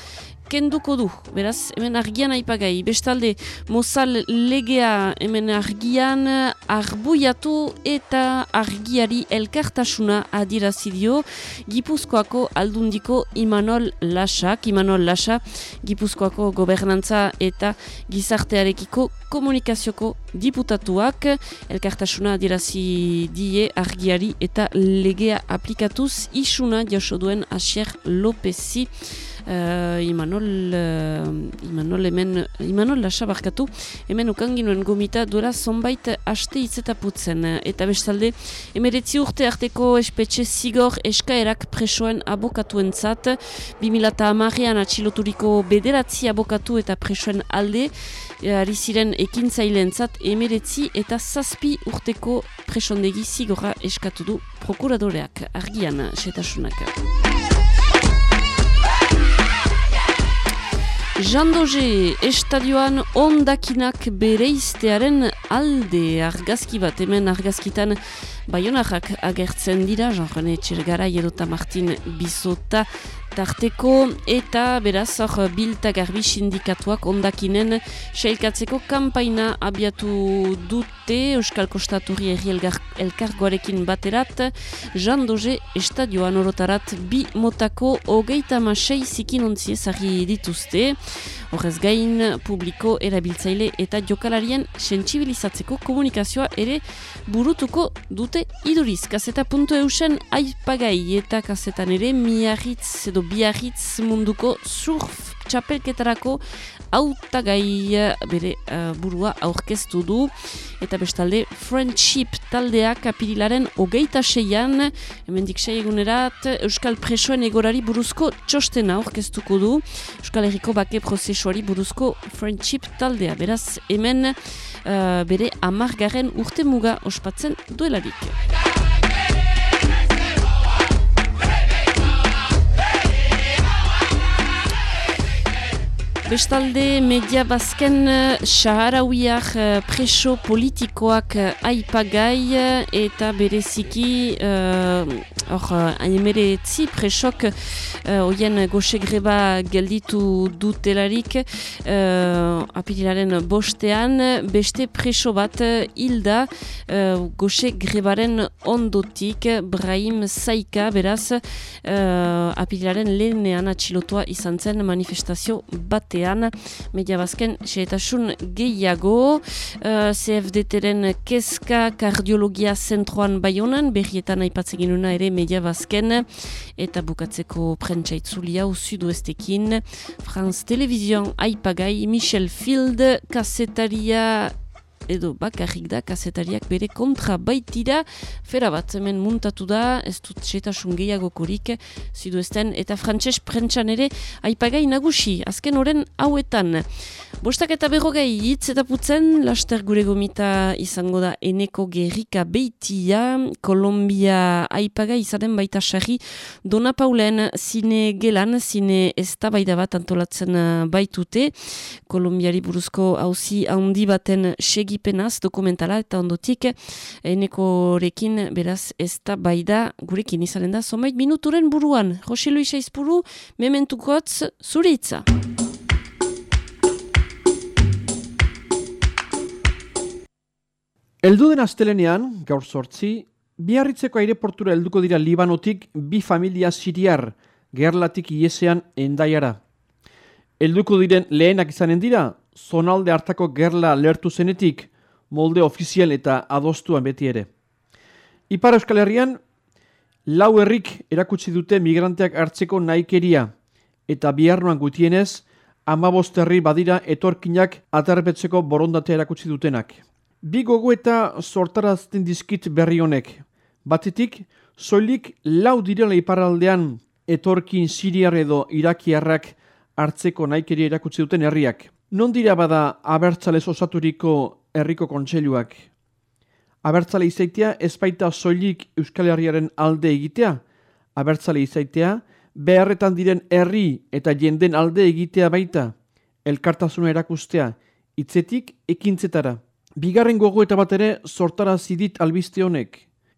kenduko du, beraz, hemen argian aipagai. Bestalde, mozal legea hemen argian arbuiatu eta argiari elkartasuna adirazidio Gipuzkoako aldundiko Imanol Lasak, Imanol Lasa, Gipuzkoako gobernantza eta gizartearekiko komunikazioko diputatuak. Elkartasuna adirazi die argiari eta legea aplikatuz isuna jaso duen Asier Lopezi uh, Imanol, uh, Imanol hemen, Imanol lasa barkatu, hemen ukanginuen gomita duela zonbait aste itzetaputzen. Eta bestalde, emeretzi urte arteko espetxe zigor eskaerak presoen abokatuen zat, 2008an atxiloturiko bederatzi abokatu eta presoen alde, ari ziren ekintzaileen zat, emeretzi eta zazpi urteko presondegi zigorra eskatu du prokuradoreak, argian, setasunak. Jandoze estadioan ondakinak bereiztearen alde argazki bat, hemen argazkitan baionarrak agertzen dira, Jean-René Txergara, Edota Martin Bizota, tarteko eta beraz hor bilta garbi sindikatuak ondakinen seilkatzeko kanpaina abiatu dute Euskal Kostaturi erri elkargoarekin baterat Jean Doge estadioan orotarat bi motako hogeita masei zikin ontzi ezagri dituzte horrez gain publiko erabiltzaile eta jokalarien sentsibilizatzeko komunikazioa ere burutuko dute iduriz. Kaseta puntu eusen aipagai eta kasetan ere miarritz edo biarritz munduko surf txapelketarako autagai bere uh, burua aurkeztu du. Eta bestalde Friendship taldeak apirilaren hogeita seian hemendik sei egunerat Euskal Presoen egorari buruzko txostena aurkeztuko du. Euskal Herriko bake prozesuari buruzko Friendship taldea. Beraz hemen uh, bere amargarren urte muga ospatzen duelarik. Bestalde media bazken saharauiak uh, preso politikoak uh, aipagai eta bereziki hor uh, presok hoien uh, goxe greba gelditu dutelarik uh, apirilaren bostean beste preso bat hilda uh, goxe grebaren ondotik Brahim Saika beraz uh, apirilaren lehenean atxilotua izan zen manifestazio batean batean, media bazken, xeetasun gehiago, uh, CFDT-ren keska kardiologia zentroan baionan, berrietan aipatzen ginuna ere media bazken, eta bukatzeko prentsaitzulia usudu estekin, France Television aipagai, Michel Field, kasetaria edo bakarrik da kazetariak bere kontra. Baitira fera bat hemen muntatu da ez dut setasun gehiago korik zidu ezten eta frantses prentsan ere aipagai nagusi azken oren hauetan. Bostak eta berrogei hitz eta putzen laster gure gomita izango da eneko gerrika beitia. Kolombia aipagai izaden baita sarri Dona Paulen zine gelan zine ez bat antolatzen baitute. Kolombiari buruzko hauzi handi baten segi segipenaz dokumentala eta ondotik enekorekin beraz ez da bai da gurekin izanen da zomait minuturen buruan. Jose Luisa izpuru, mementukotz, zure itza. Eldu den astelenean, gaur sortzi, Biarritzeko aireportura helduko dira Libanotik bi familia siriar gerlatik iesean endaiara. Helduko diren lehenak izanen dira, zonalde hartako gerla lertu zenetik, molde ofizial eta adostuan beti ere. Ipar Euskal Herrian, lau herrik erakutsi dute migranteak hartzeko naikeria, eta biharnoan gutienez, amabosterri badira etorkinak aterbetzeko borondatea erakutsi dutenak. Bi gogo eta sortarazten dizkit berri honek. Batetik, soilik lau direla iparaldean etorkin siriar edo irakiarrak hartzeko naikeria erakutsi duten herriak. Non dira bada abertzalez osaturiko herriko kontseiluak? Abertzale izaitea ez baita soilik Euskal Herriaren alde egitea? Abertzale izaitea, beharretan diren herri eta jenden alde egitea baita, elkartasuna erakustea, hitzetik ekintzetara. Bigarren gogo eta bat ere sortara zidit albiste honek.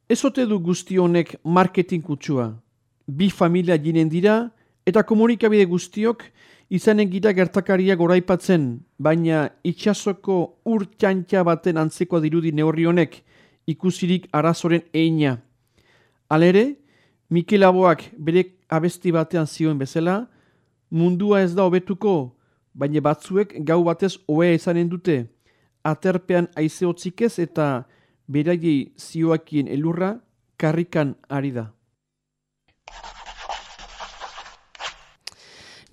Ez ote du guzti honek marketing kutsua. Bi familia jinen dira eta komunikabide guztiok izanen gira gertakaria goraipatzen, baina itxasoko ur txantxa baten antzeko dirudi neurri honek ikusirik arazoren eina. Alere, Mikel Aboak bere abesti batean zioen bezala, mundua ez da hobetuko, baina batzuek gau batez oe izanen dute, aterpean aize ez eta beraiei zioakien elurra karrikan ari da.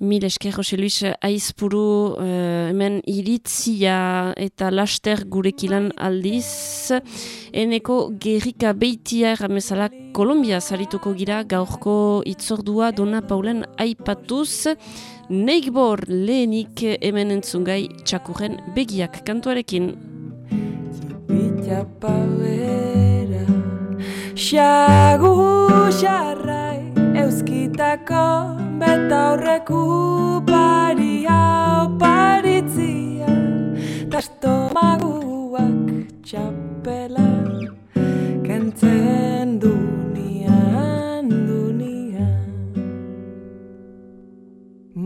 Mil esker, Jose Luis, aizpuru uh, hemen iritzia eta laster gurekilan aldiz. Eneko gerrika beitia erramezala Kolombia zarituko gira gaurko itzordua Dona Paulen aipatuz. Neigbor lehenik hemen entzungai txakurren begiak kantuarekin. Txipitza pabera, xagu xarrai, euskitako betaurreku paria oparitzia, tastomaguak txapela, kentzen dunian.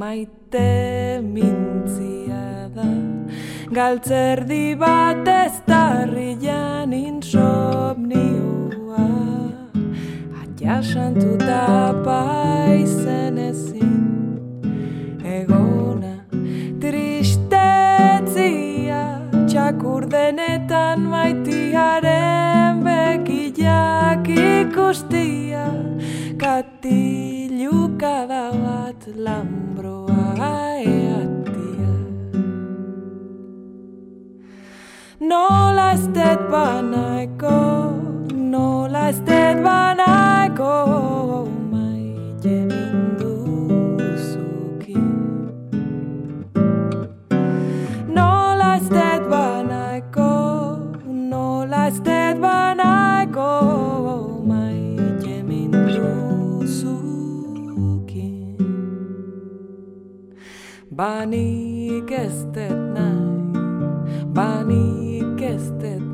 Maite mintzia da, galtzerdi bat ez tarrian insomnioa. Jasantuta paizen ezin Egona tristetzia Txakurdenetan maitiaren begiak ikustia. Katiluka da bat lambroa eatia. Nola ez dut banaiko Nola ez dut banaiko Maite minduzuki Nola ez dut banaiko Nola ez dut banaiko Maite minduzuki Banik ez dut nahi Banik ez dut nahi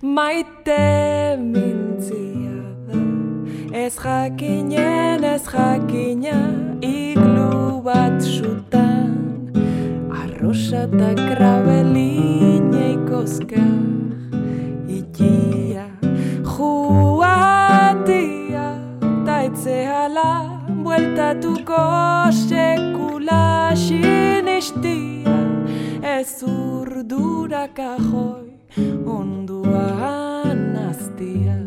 Maite mintzia Ez jakinen ez jakina Iglu bat sutan Arrosa eta krabelina ikoska Itia juatia Ta etzehala bueltatuko sekula sinistia Ez urdura kajoi onduan aztia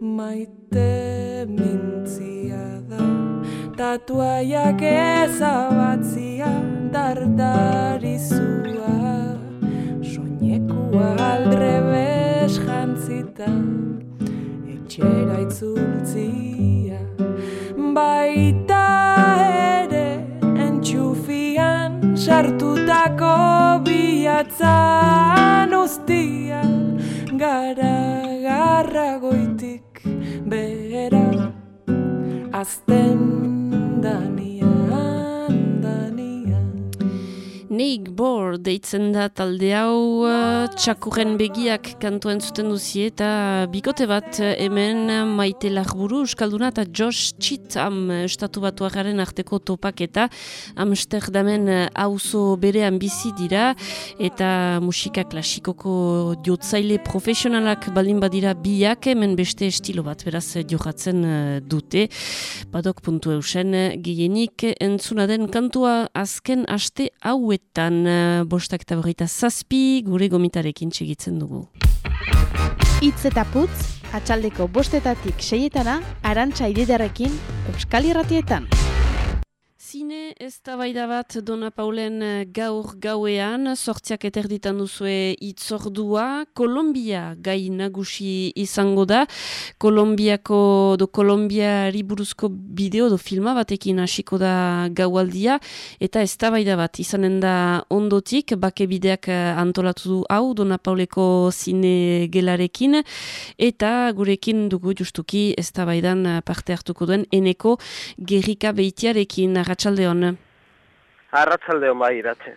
Maite mintzia da Tatuaiak ezabatzia dardarizua. Soinekua aldrebes jantzita Etxera itzultzia. Baita Sartutako bihatzan ustia Gara garra goitik behera Azten danian, Neik bor deitzen da talde hau uh, txakurren begiak kantua entzuten duzie eta bikote bat uh, hemen maite larburu euskalduna eta Josh Cheatham uh, estatu batuagaren arteko topaketa. Amsterdamen uh, auzo berean bizi dira eta musika klasikoko jotzaile profesionalak baldin badira biak hemen beste estilo bat beraz johatzen dute. Badok puntu eusen gehienik entzuna den kantua azken aste hauetan uh, bostak eta berreita zazpi gure gomitarekin txegitzen dugu. Itz eta putz, atxaldeko bostetatik seietana, arantxa ididarekin, Euskal Irratietan. Zine ez da bat Dona Paulen eh, gaur gauean, sortziak eterditan duzue itzordua, Kolombia gai nagusi izango da, Kolombiako, do Kolombiari buruzko bideo do filma batekin hasiko da gaualdia, eta ez da bat izanen da ondotik, bake bideak eh, antolatu du hau Dona Pauleko zine gelarekin, eta gurekin dugu justuki ez da parte hartuko duen eneko gerrika beitiarekin arratsalde hon. Arratsalde hon bai iratze.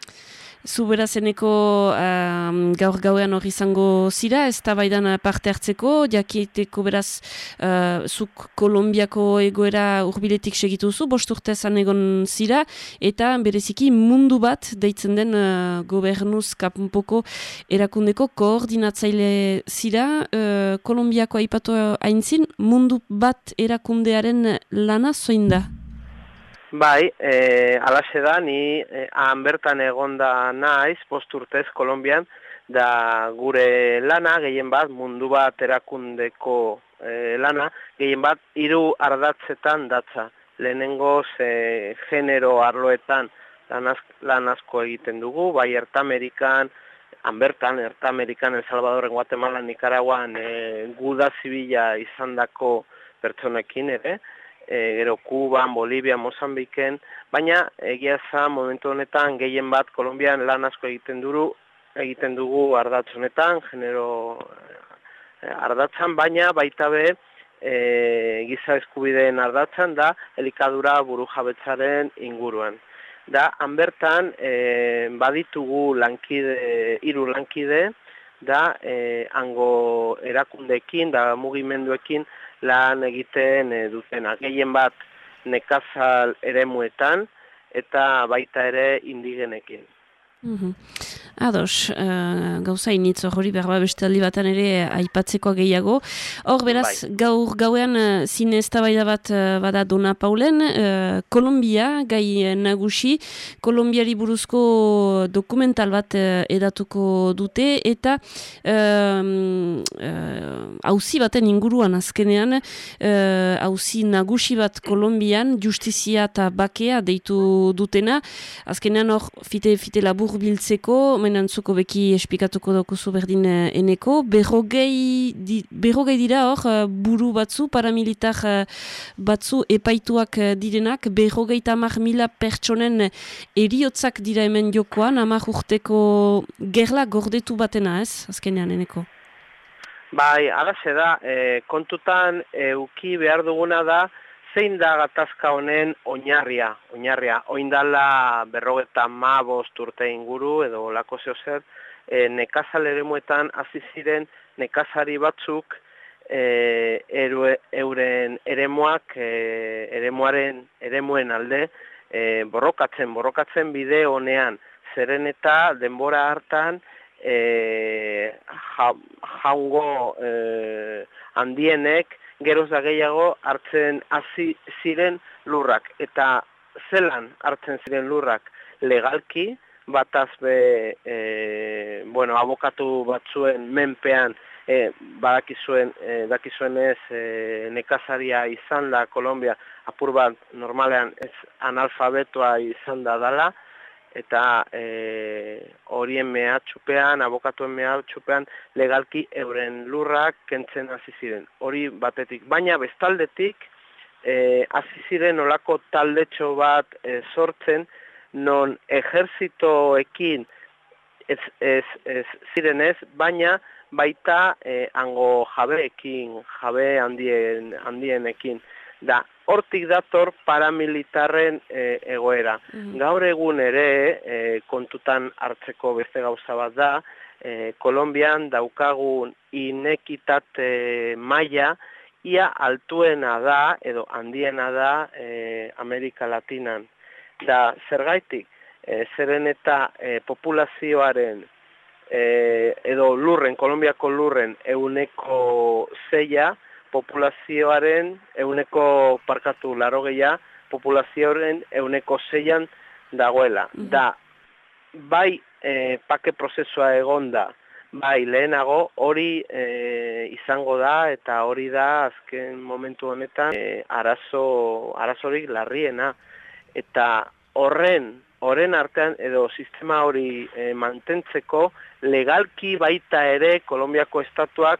Zuberazeneko um, gaur gauean hori izango zira, ez da baidan parte hartzeko, jakieteko beraz uh, zuk Kolombiako egoera urbiletik segitu zu, bost urtezan egon zira, eta bereziki mundu bat deitzen den uh, gobernuz kapunpoko erakundeko koordinatzaile zira, uh, Kolombiako aipatu haintzin, mundu bat erakundearen lana zoin da? Bai, e, alaxe da, ni e, han bertan egonda naiz, post urtez Kolombian, da gure lana, gehien bat, mundu bat erakundeko e, lana, gehien bat, hiru ardatzetan datza. Lehenengo ze genero arloetan lan, asko egiten dugu, bai Ertamerikan, han bertan, Ertamerikan, El Salvador, Guatemala, Nicaraguan, e, guda zibila izan dako pertsonekin ere, e, gero Kuban, Bolivia, Mozambiken, baina egia za momentu honetan gehien bat Kolombian lan asko egiten duru, egiten dugu ardatz honetan, genero e, ardatzan, baina baita be e, giza eskubideen ardatzan da elikadura buru jabetzaren inguruan. Da, hanbertan e, baditugu lankide, hiru lankide, da e, hango erakundekin, da mugimenduekin, lan egiten e, dutena. Gehien bat nekazal eremuetan eta baita ere indigenekin. Mm Ados, uh, gauza initzo hori behar beste aldi batan ere aipatzeko gehiago. Hor, beraz, bai. gaur gauean uh, zine ez bat uh, bada Dona Paulen, uh, Kolombia, gai nagusi, Kolombiari buruzko dokumental bat uh, edatuko dute, eta hauzi uh, uh, baten inguruan azkenean, hauzi uh, nagusi bat Kolombian, justizia eta bakea deitu dutena, azkenean hor, fite, fite labur biltzeko, menantzuko beki espikatuko daukuzu berdin uh, eneko. Berrogei, di, berrogei dira hor, uh, buru batzu, paramilitar uh, batzu epaituak direnak, berrogei tamar mila pertsonen eriotzak dira hemen jokoan, amak urteko gerla gordetu batena ez, azkenean eneko? Bai, alaxe da, e, kontutan e, uki behar duguna da, zein da gatazka honen oinarria, oinarria, oindala berrogeta ma urte inguru edo lako zeo zer, e, nekazal ere muetan ziren nekazari batzuk e, euren eremuak, e, eremuaren, eremuen alde, e, borrokatzen, borrokatzen bide honean, zeren eta denbora hartan, e, jaungo e, handienek, geroz da gehiago hartzen hasi ziren lurrak. Eta zelan hartzen ziren lurrak? Legalki bataz be e, bueno, abokatu batzuen menpean e, badakizuen e, dakizuen ez e, nekazaria izan da Kolombia apur bat normalean ez analfabetoa izan da dala eta e, horien mehatxupean, abokatuen mehatxupean, legalki euren lurrak kentzen hasi ziren. Hori batetik, baina bestaldetik, e, hasi ziren olako taldetxo bat e, sortzen, non ejerzitoekin ez, ez, ez ziren ez, baina baita e, hango jabeekin, jabe handien, handienekin. Da, hortik dator paramilitarren e, egoera. Gaur egun ere, e, kontutan hartzeko beste gauza bat da, e, Kolombian daukagun inekitate maila ia altuena da edo handiena da e, Amerika Latinan. Da, zergaitik, e, zeren eta e, populazioaren e, edo lurren, Kolombiako lurren euneko zeia, populazioaren euneko parkatu laro populazioaren euneko zeian dagoela. Da, bai e, pake prozesua egonda, bai lehenago hori e, izango da eta hori da azken momentu honetan e, arazo, arazorik larriena. Eta horren, horren artean edo sistema hori e, mantentzeko legalki baita ere Kolombiako estatuak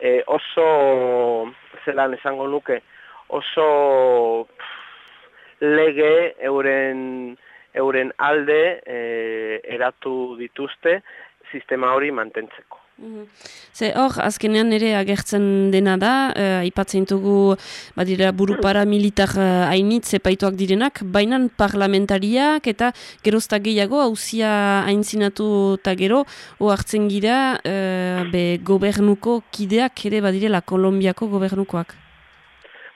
e, oso zelan esango nuke oso pff, lege euren euren alde e, eratu dituzte sistema hori mantentzeko. Ze hor, azkenean ere agertzen dena da, eh, aipatzen dugu badira buru paramilitar eh, hainitz epaituak direnak, baina parlamentariak eta gerozta gehiago hauzia haintzinatu eta gero, oartzen gira eh, be gobernuko kideak ere badirela Kolombiako gobernukoak.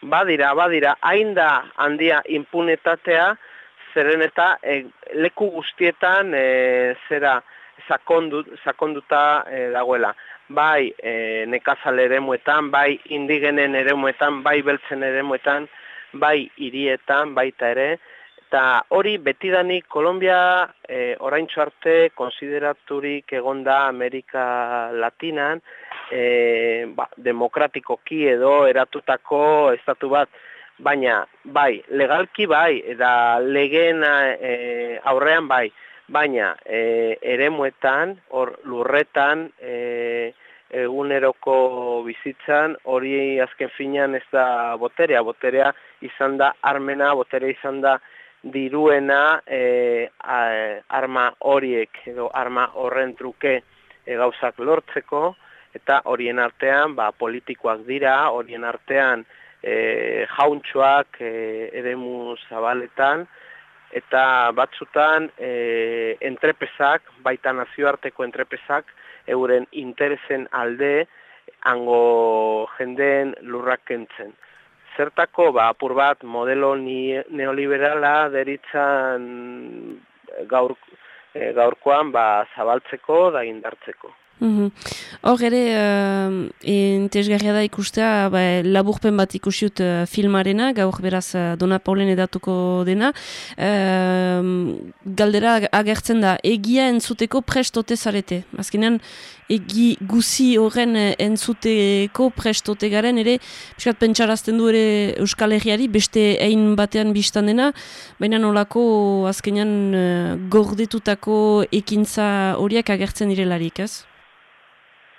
Badira, badira, hain da handia impunetatea, zeren eta e, leku guztietan e, zera sakondu, sakonduta e, dagoela. Bai e, nekazal eremuetan, bai indigenen eremuetan, bai beltzen eremuetan, bai hirietan, baita ere, eta hori betidanik Kolombia e, oraintxo arte konsideraturik egonda Amerika Latinan, e, ba, demokratikoki edo eratutako estatu bat, baina bai, legalki bai, eta legeen e, aurrean bai, baina e, eremuetan, hor lurretan, e, eguneroko bizitzan, hori azken finean ez da boterea, boterea izan da armena, boterea izan da diruena e, a, arma horiek edo arma horren truke e, gauzak lortzeko, eta horien artean ba, politikoak dira, horien artean e, jauntxoak e, eremu zabaletan, eta batzutan e, entrepesak, baita nazioarteko entrepesak, euren interesen alde hango jendeen lurrak kentzen. Zertako, ba, apur bat, modelo ni, neoliberala deritzan gaur, e, gaurkoan ba, zabaltzeko da indartzeko. Hor ere, uh, entesgarria da ikustea, ba, laburpen bat ikusiut uh, filmarena, gaur beraz uh, Dona Paulen edatuko dena. Uh, galdera agertzen da, egia entzuteko prestote zarete. Azkenean, egi guzi horren entzuteko prestote garen, ere, piskat pentsarazten du ere Euskal Herriari, beste ein batean biztan dena, baina nolako azkenean uh, gordetutako ekintza horiek agertzen direlarik, ez?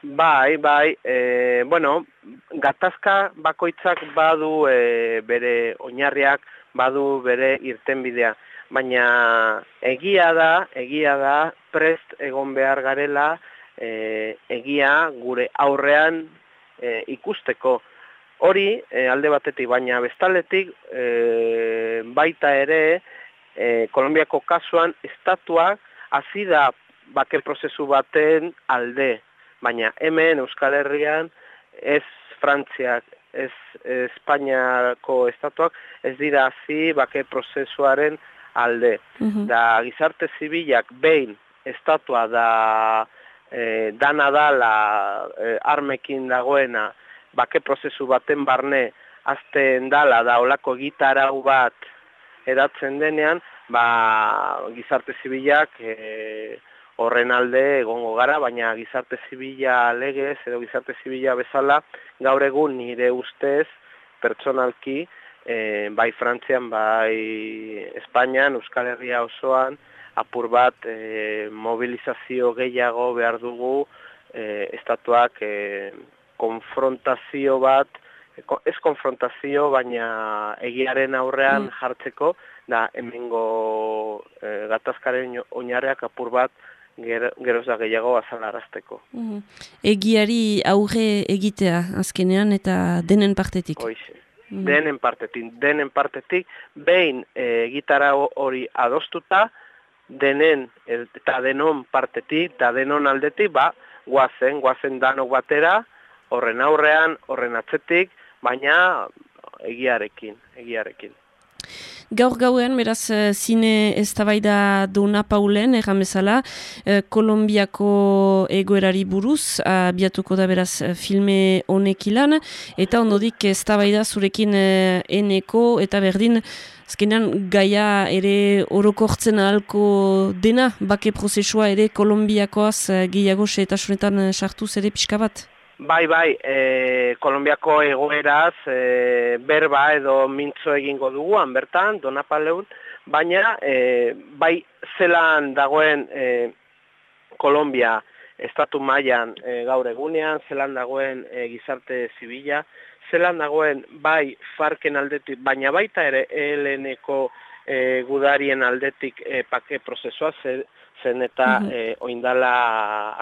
Bai, bai, e, bueno, gatazka bakoitzak badu e, bere oinarriak, badu bere irtenbidea, baina egia da, egia da, prest egon behar garela, e, egia gure aurrean e, ikusteko. Hori, e, alde batetik, baina bestaletik, e, baita ere, e, Kolombiako kasuan, estatuak hasi da bake prozesu baten alde, baina hemen Euskal Herrian ez Frantziak, ez Espainiako estatuak ez dira hasi bake prozesuaren alde. Da gizarte zibilak behin estatua da e, dana dala e, armekin dagoena bake prozesu baten barne azten dala da olako gitarau bat edatzen denean, ba, gizarte zibilak e, horren alde egongo gara, baina gizarte zibila legez edo gizarte zibila bezala gaur egun nire ustez pertsonalki e, bai Frantzian, bai Espainian, Euskal Herria osoan apur bat e, mobilizazio gehiago behar dugu e, estatuak e, konfrontazio bat ez konfrontazio, baina egiaren aurrean mm. jartzeko, da hemengo e, gatazkaren oinarreak apur bat geroz da gehiago azalarazteko. Egiari aurre egitea azkenean eta denen partetik. Hoize, Mhm. Denen partetik, denen partetik, behin e, gitara hori adostuta, denen eta denon partetik, eta denon aldetik, ba, guazen, guazen danok batera, horren aurrean, horren atzetik, baina egiarekin, egiarekin. Gaur gauean, beraz, eh, zine eztabaida Dona Paulen, erran bezala, eh, Kolombiako egoerari buruz, abiatuko da beraz eh, filme honek ilan, eta ondodik eztabaida zurekin eneko, eta berdin, azkenean gaia ere orokortzen ahalko dena, bake prozesua ere Kolombiakoaz gehiago eta sunetan sartuz ere pixka bat? Bai, bai, e, Kolombiako egoeraz e, berba edo mintzo egingo duguan bertan, Donapaleun, baina e, bai zelan dagoen e, Kolombia estatu mailan e, gaur egunean, zelan dagoen e, gizarte zibila, zelan dagoen bai farken aldetik, baina baita ere ELN-eko e, gudarien aldetik e, pake prozesua zen, eta mm -hmm. oindala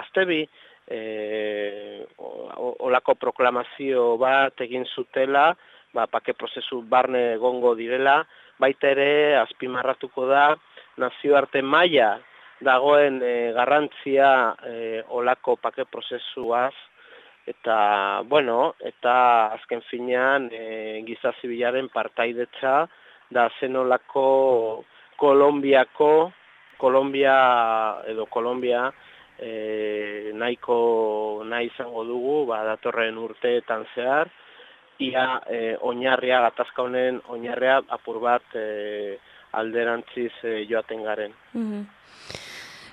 aztebi, e, olako proklamazio bat egin zutela, ba, pake prozesu barne egongo direla, baita ere azpimarratuko da nazioarte maila dagoen e, garrantzia e, olako pake prozesuaz, eta, bueno, eta azken finean e, gizazibilaren partaidetza da zenolako Kolombiako, Kolombia edo Kolombia, e, nahiko nahi izango dugu ba, datorren urteetan zehar, ia e, oinarria, gatazka honen oinarria apur bat e, alderantziz e, joaten garen. Mm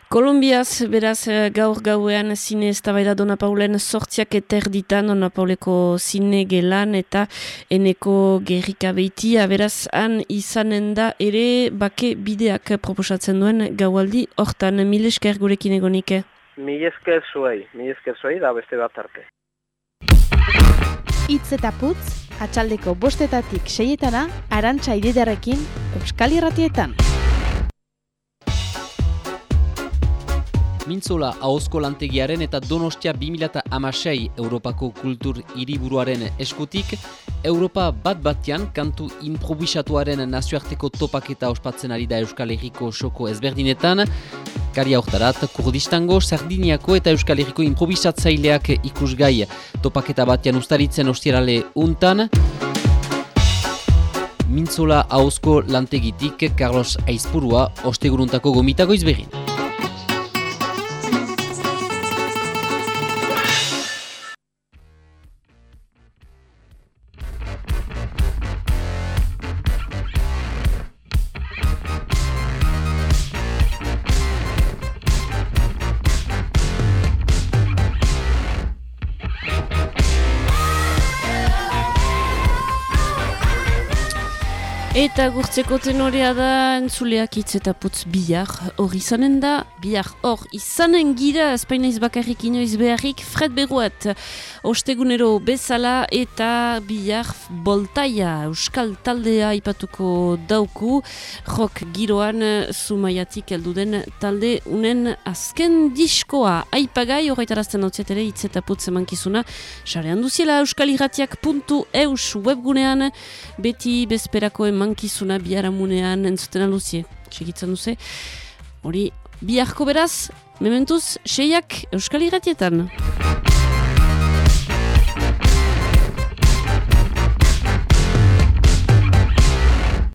Kolombiaz, beraz, e, gaur gauean zine ez da Dona Paulen sortziak eter ditan Dona Pauleko zine gelan eta eneko gerrika behitia, beraz, han izanen da ere bake bideak proposatzen duen gaualdi, hortan mile esker gurekin egonike. Mi esker zuei, mi esker zuei da beste bat arte. Itz eta putz, atxaldeko bostetatik seietana, arantxa ididarekin, Euskal Irratietan. Mintzola ahozko lantegiaren eta Donostia 2006 Europako kultur hiriburuaren eskutik, Europa bat batian kantu improvisatuaren nazioarteko topaketa ospatzen ari da Euskal Herriko soko ezberdinetan. Kari aurtarat, Kurdistango, Sardiniako eta Euskal Herriko improvisatzaileak ikusgai topaketa batian ustaritzen ostierale untan. Mintzola ahozko lantegitik Carlos Aizpurua osteguruntako gomitago izbegin. Eta gurtzeko tenorea da entzuleak hitz eta putz bihar hor izanen da, bihar hor izanen gira, espaina izbakarrik inoiz beharrik, Fred Beruat, ostegunero bezala eta bihar boltaia, euskal taldea ipatuko dauku, jok giroan sumaiatik elduden talde unen azken diskoa, aipagai horretarazten hau ere hitz eta putz emankizuna, xarean duziela euskaliratiak.eus webgunean, beti bezperako eman mankizuna biharamunean entzuten aluzie. Txikitzen duze. Hori, biharko beraz, mementuz, seiak Euskal Iratietan.